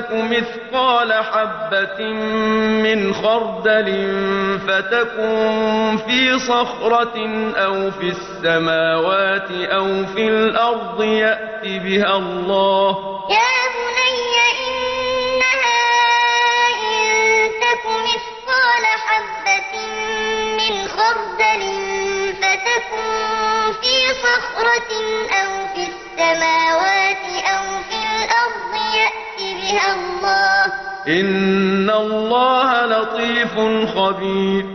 تك مثقال حبة من خردل فتكن في صخرة أو في السماوات أو في الأرض يأت بها الله يا بني إنها إن تك مثقال حبة من خردل فتكن في صخرة أو في السماوات إن الله لطيف خبير